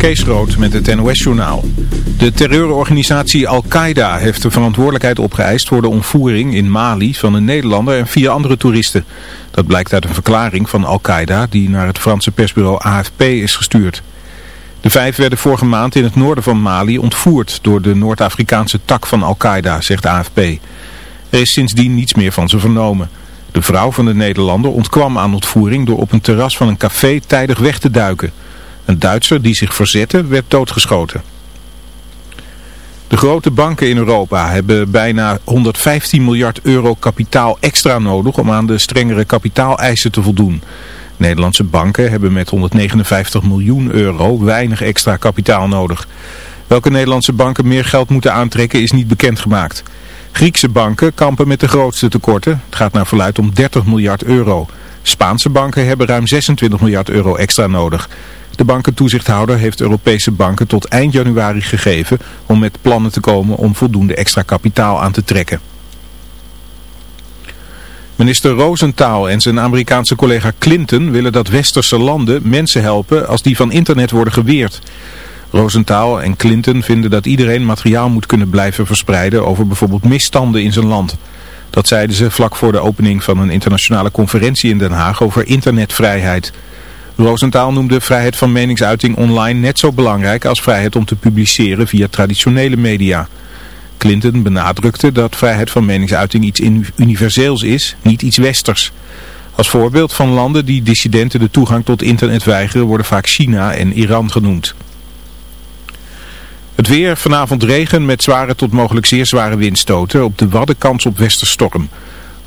Kees Groot met het NOS-journaal. De terreurorganisatie Al-Qaeda heeft de verantwoordelijkheid opgeëist voor de ontvoering in Mali van een Nederlander en vier andere toeristen. Dat blijkt uit een verklaring van Al-Qaeda die naar het Franse persbureau AFP is gestuurd. De vijf werden vorige maand in het noorden van Mali ontvoerd door de Noord-Afrikaanse tak van Al-Qaeda, zegt AFP. Er is sindsdien niets meer van ze vernomen. De vrouw van de Nederlander ontkwam aan ontvoering door op een terras van een café tijdig weg te duiken. Een Duitser die zich verzette werd doodgeschoten. De grote banken in Europa hebben bijna 115 miljard euro kapitaal extra nodig om aan de strengere kapitaaleisen te voldoen. Nederlandse banken hebben met 159 miljoen euro weinig extra kapitaal nodig. Welke Nederlandse banken meer geld moeten aantrekken is niet bekendgemaakt. Griekse banken kampen met de grootste tekorten. Het gaat naar verluid om 30 miljard euro. Spaanse banken hebben ruim 26 miljard euro extra nodig. De bankentoezichthouder heeft Europese banken tot eind januari gegeven om met plannen te komen om voldoende extra kapitaal aan te trekken. Minister Rosenthal en zijn Amerikaanse collega Clinton willen dat westerse landen mensen helpen als die van internet worden geweerd. Rosenthal en Clinton vinden dat iedereen materiaal moet kunnen blijven verspreiden over bijvoorbeeld misstanden in zijn land. Dat zeiden ze vlak voor de opening van een internationale conferentie in Den Haag over internetvrijheid. Rosenthal noemde vrijheid van meningsuiting online net zo belangrijk als vrijheid om te publiceren via traditionele media. Clinton benadrukte dat vrijheid van meningsuiting iets universeels is, niet iets westers. Als voorbeeld van landen die dissidenten de toegang tot internet weigeren worden vaak China en Iran genoemd. Het weer, vanavond regen met zware tot mogelijk zeer zware windstoten. Op de Wadden kans op westerstorm.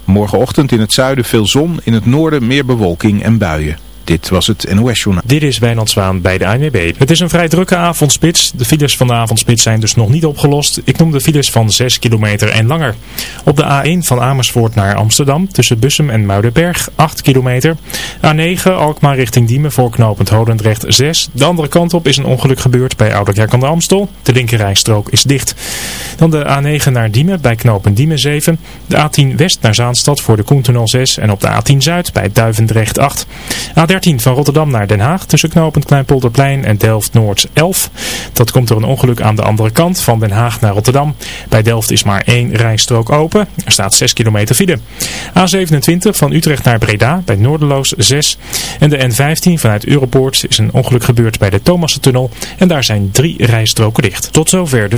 Morgenochtend in het zuiden veel zon, in het noorden meer bewolking en buien. Dit was het NOS Journaal. Dit is Wijnandzwaan bij de ANWB. Het is een vrij drukke avondspits. De files van de avondspits zijn dus nog niet opgelost. Ik noem de files van 6 kilometer en langer. Op de A1 van Amersfoort naar Amsterdam tussen Bussum en Muidenberg 8 kilometer. A9 Alkmaar richting Diemen voor knooppunt Holendrecht 6. De andere kant op is een ongeluk gebeurd bij Ouderkerk aan de Amstel. De linkerrijstrook is dicht. Dan de A9 naar Diemen bij knooppunt Diemen 7. De A10 West naar Zaanstad voor de Koentunnel 6. En op de A10 Zuid bij Duivendrecht 8. A10 13 van Rotterdam naar Den Haag tussen knooppunt Kleinpolderplein en Delft-Noord 11. Dat komt door een ongeluk aan de andere kant van Den Haag naar Rotterdam. Bij Delft is maar één rijstrook open. Er staat 6 kilometer file. A27 van Utrecht naar Breda bij Noorderloos 6. En de N15 vanuit Europoort is een ongeluk gebeurd bij de Thomassentunnel. En daar zijn drie rijstroken dicht. Tot zover de.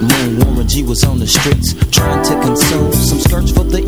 Moon, warm G was on the streets trying to consume some skirts for the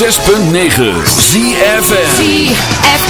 106.9 ZFN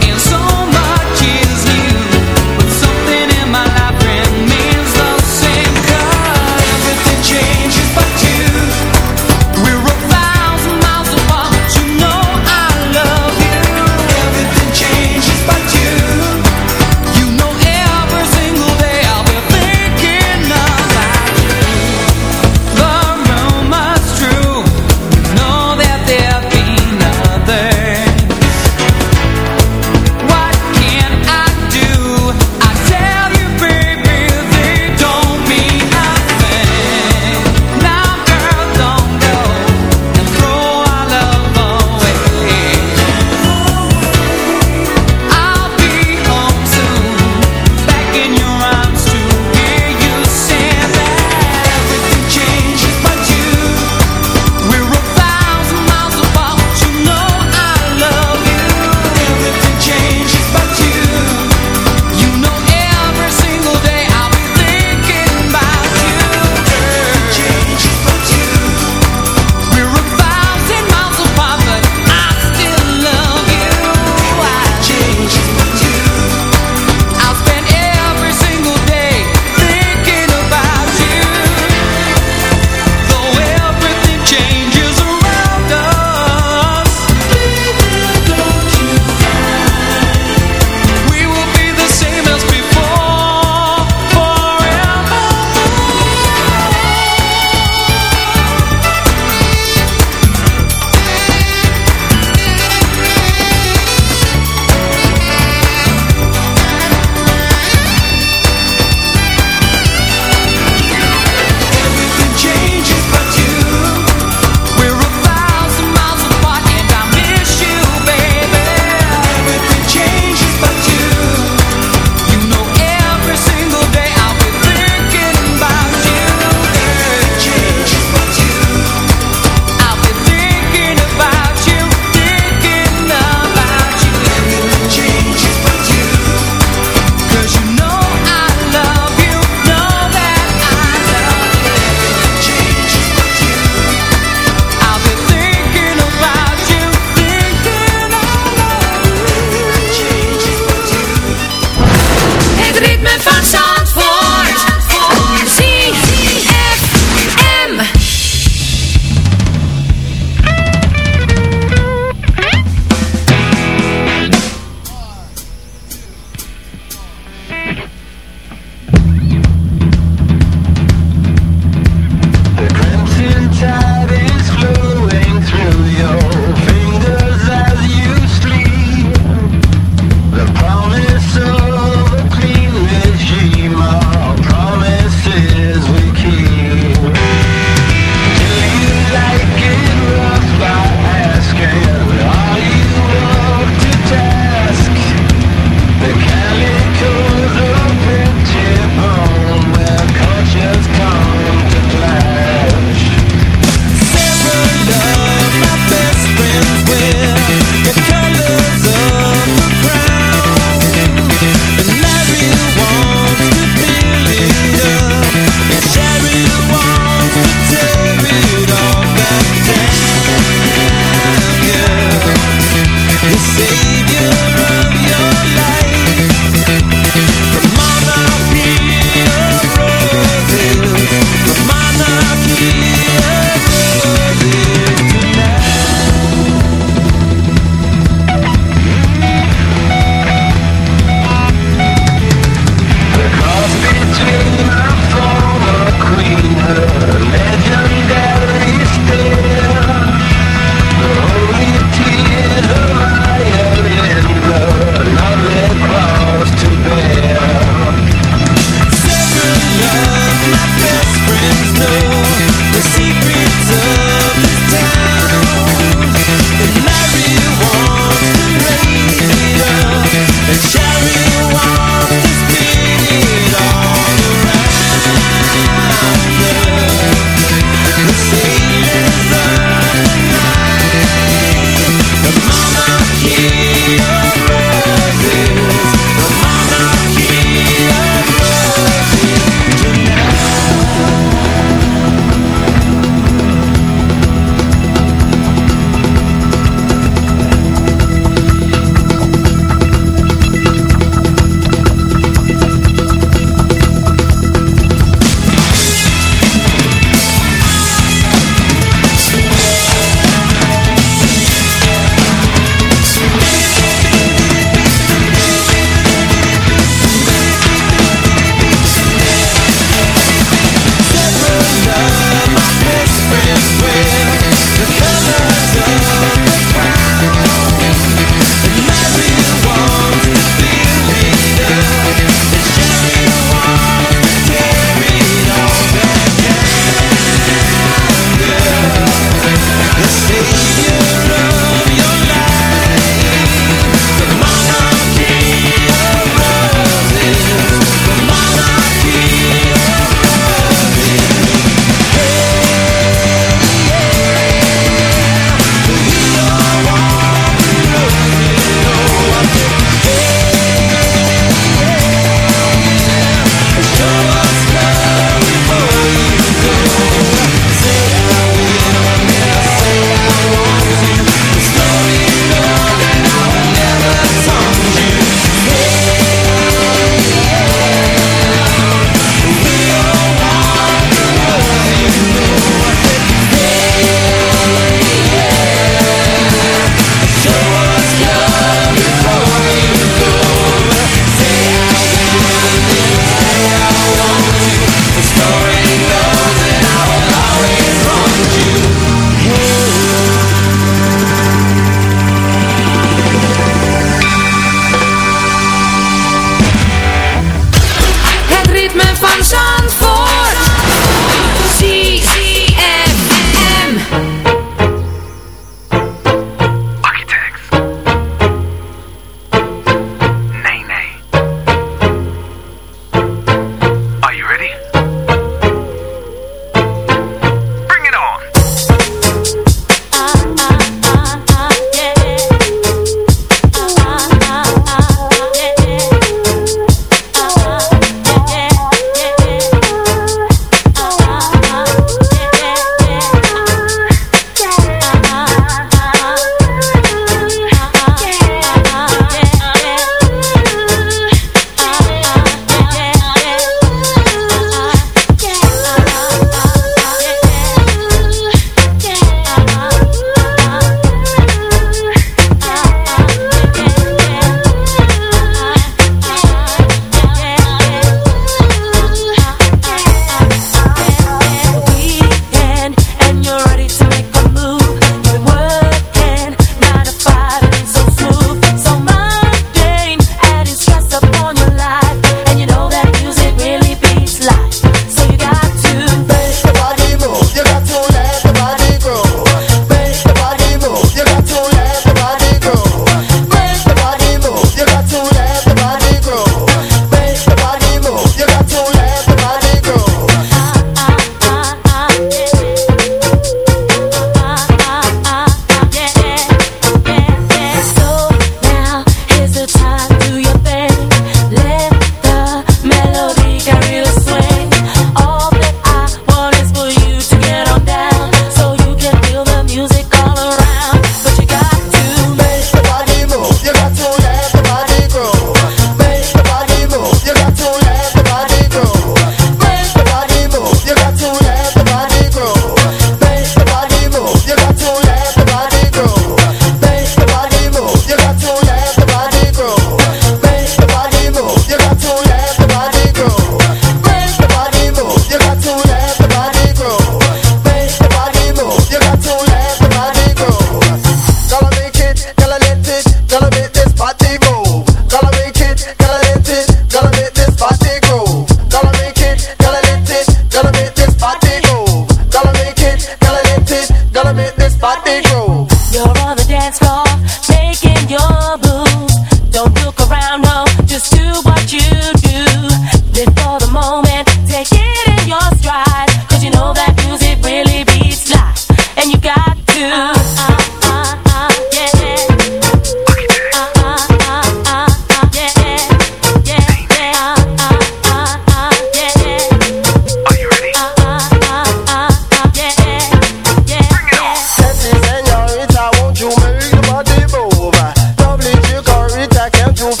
Quero you.